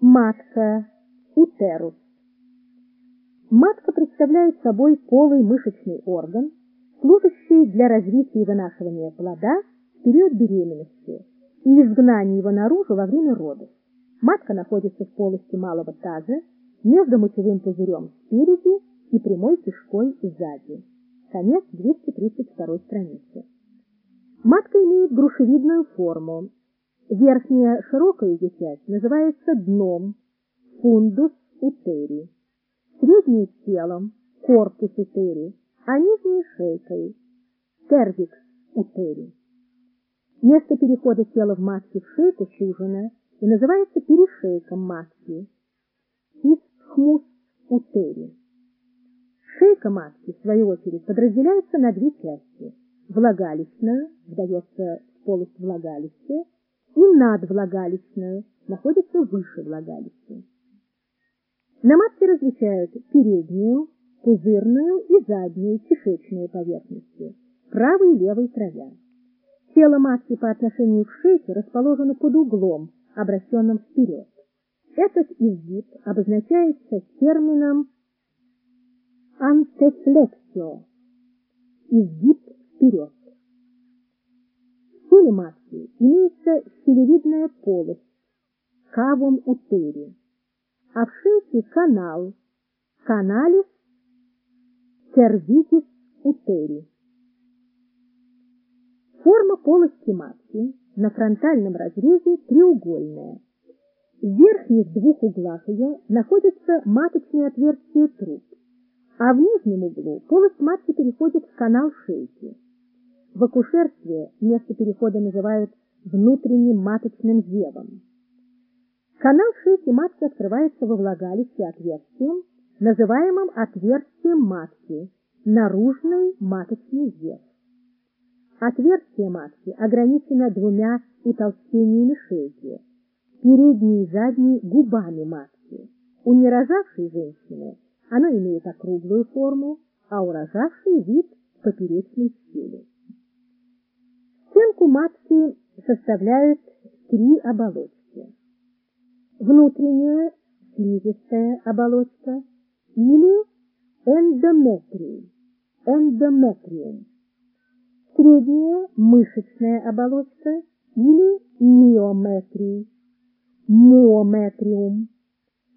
Матка, утерус. Матка представляет собой полый мышечный орган, служащий для развития и вынашивания плода в период беременности и изгнания его наружу во время родов. Матка находится в полости малого таза, между мочевым пузырем спереди и прямой кишкой сзади. Конец 232 страницы. Матка имеет грушевидную форму. Верхняя широкая ее часть называется дном, фундус утери средней телом, корпус утери, а нижней шейкой, тервикс утери. Место перехода тела в матке в шейку сужено и называется перешейком матки, исхмус утери. Шейка матки, в свою очередь, подразделяется на две части. Влагалищную, вдается в полость влагалища, и надвлагалищную, находится выше влагалища. На матке различают переднюю, пузырную и заднюю кишечную поверхности, правый и левый края. Тело матки по отношению к шейке расположено под углом, обращенным вперед. Этот изгиб обозначается термином антефлексио – изгиб вперед. Теле матки имеется щелевидная полость – кавум утери а в шейке канал, каналис cervicis утери. Форма полости матки на фронтальном разрезе треугольная. В верхних двух углах ее находятся маточные отверстия труб, а в нижнем углу полость матки переходит в канал шейки. В акушерстве место перехода называют внутренним маточным зевом. Канал шейки матки открывается во влагалище отверстием, называемым отверстием матки, наружный маточный зев. Отверстие матки ограничено двумя утолщениями шейки, передней и задней губами матки. У нерожавшей женщины оно имеет округлую форму, а у рожавшей вид поперечной щели. Составляют три оболочки. Внутренняя слизистая оболочка или эндометрий, эндометриум, средняя мышечная оболочка или миометрий, муометриум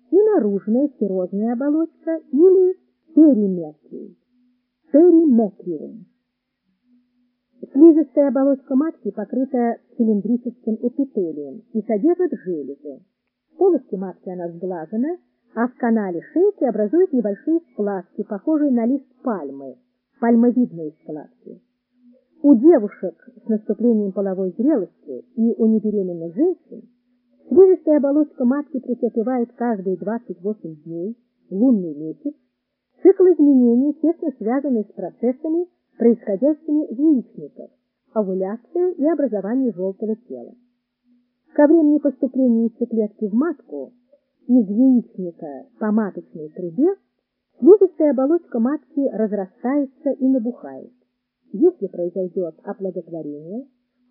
и наружная серозная оболочка или периметрий, периметриум. Слизистая оболочка матки покрыта цилиндрическим эпителием и содержит железы полости матки она сглажена, а в канале шейки образуют небольшие складки, похожие на лист пальмы, пальмовидные складки. У девушек с наступлением половой зрелости и у небеременных женщин слизистая оболочка матки претерпевает каждые 28 дней, лунный месяц, цикл изменений, тесно связанный с процессами, происходящими в яичниках, овуляция и образование желтого тела. Ко времени поступления яйцеклетки в матку из яичника по маточной трубе слизистая оболочка матки разрастается и набухает. Если произойдет оплодотворение,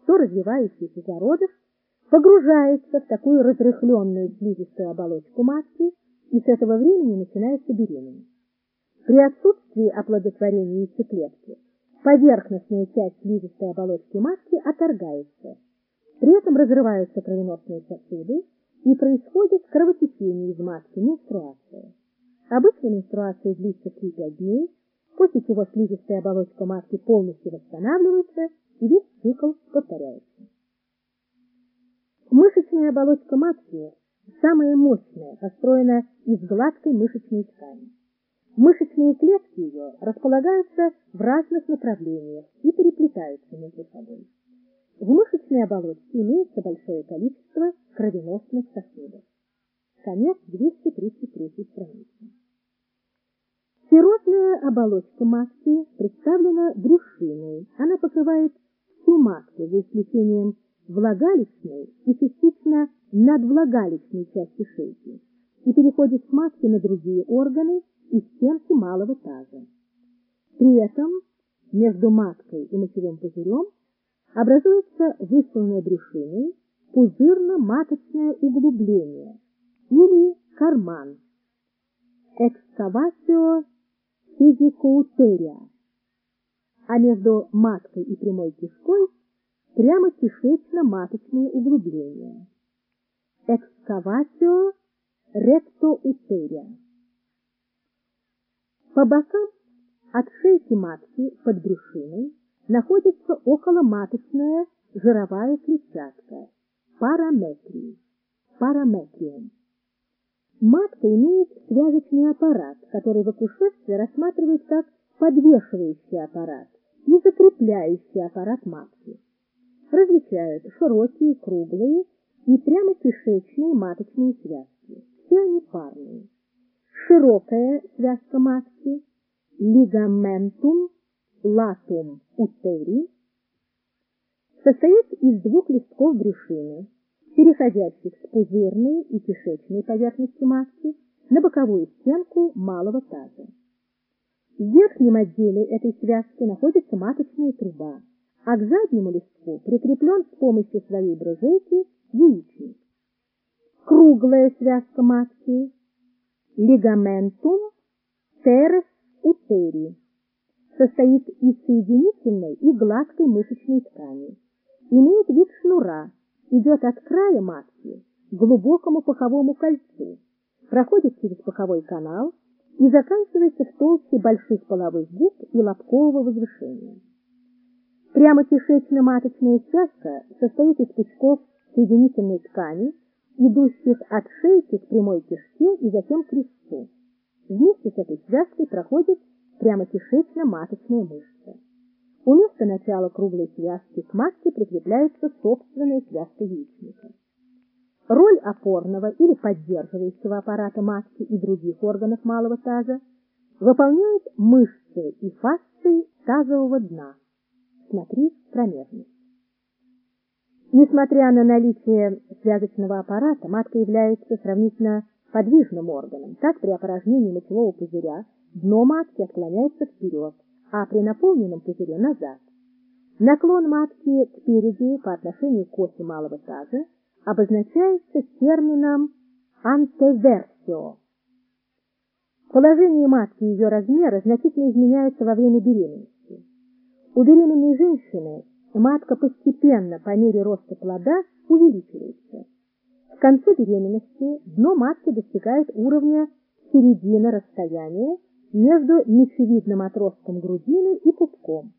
то развивающийся зародыш погружается в такую разрыхленную слизистую оболочку матки, и с этого времени начинается беременность. При отсутствии оплодотворения яйцеклетки поверхностная часть слизистой оболочки матки отторгается – при этом разрываются кровеносные сосуды и происходит кровотечение из матки, менструация. Обычно менструация длится 3-5 дней, после чего слизистая оболочка матки полностью восстанавливается и весь цикл повторяется. Мышечная оболочка матки самая мощная, построена из гладкой мышечной ткани. Мышечные клетки ее располагаются в разных направлениях и переплетаются между собой. В мышечной оболочке имеется большое количество кровеносных сосудов. Конец 233 страницы. Серозная оболочка матки представлена брюшиной. Она покрывает всю матку, за исключением влагалищной и частично надвлагалищной части шейки, и переходит с матки на другие органы и стенки малого таза. При этом между маткой и мочевым пузырем образуется высланной брюшиной пузырно-маточное углубление или карман. Экскаватио физикоутерия. А между маткой и прямой кишкой прямо кишечно-маточные углубления. Экскаватио ректоутерия. По бокам от шейки матки под брюшиной находится околоматочная жировая клетчатка, параметрий, параметриум. Матка имеет связочный аппарат, который в акушерстве рассматривают как подвешивающий аппарат и закрепляющий аппарат матки. Различают широкие, круглые и прямокишечные маточные связки. Все они парные. Широкая связка матки, лигаментум латум утери, состоит из двух листков брюшины, переходящих с пузырной и кишечной поверхности матки на боковую стенку малого таза. В верхнем отделе этой связки находится маточная труба, а к заднему листку прикреплен с помощью своей бружейки яичник. Круглая связка матки, лигаментум терес утери, состоит из соединительной и гладкой мышечной ткани, имеет вид шнура, идет от края матки к глубокому паховому кольцу, проходит через паховой канал и заканчивается в толще больших половых губ и лобкового возвышения. Прямо кишечно-маточная связка состоит из пучков соединительной ткани, идущих от шейки к прямой кишке и затем к крестцу. Вместе с этой связкой проходит прямо кишечно-маточная мышца. У места начала круглой связки к матке прикрепляется собственная связка яичника. Роль опорного или поддерживающего аппарата матки и других органов малого таза выполняют мышцы и фасции тазового дна. Смотри промежность. Несмотря на наличие связочного аппарата, матка является сравнительно подвижным органом. Так при опорожнении мочевого пузыря дно матки отклоняется вперед, а при наполненном пузыре назад. Наклон матки спереди по отношению к оси малого таза обозначается термином антеверсио. Положение матки и ее размеры значительно изменяются во время беременности. У беременной женщины матка постепенно по мере роста плода увеличивается. К концу беременности дно матки достигает уровня середины расстояния между мечевидным отростком грудины и пупком.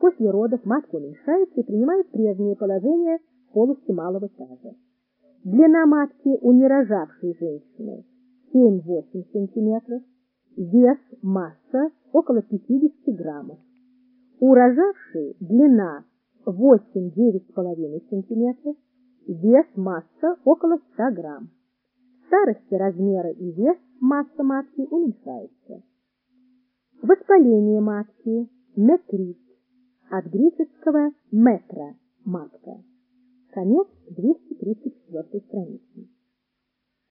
После родов матка уменьшается и принимает прежнее положение в полости малого таза. Длина матки у нерожавшей женщины 7-8 см, вес, масса около 50 граммов. У рожавшей длина 8-9,5 см, вес, масса около 100 грамм. В старости размеры и вес масса матки уменьшаются. Воспаление матки, метрит, от греческого метра – матка. Конец 234 страницы.